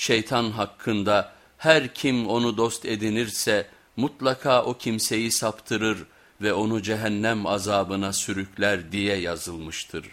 şeytan hakkında her kim onu dost edinirse mutlaka o kimseyi saptırır ve onu cehennem azabına sürükler diye yazılmıştır.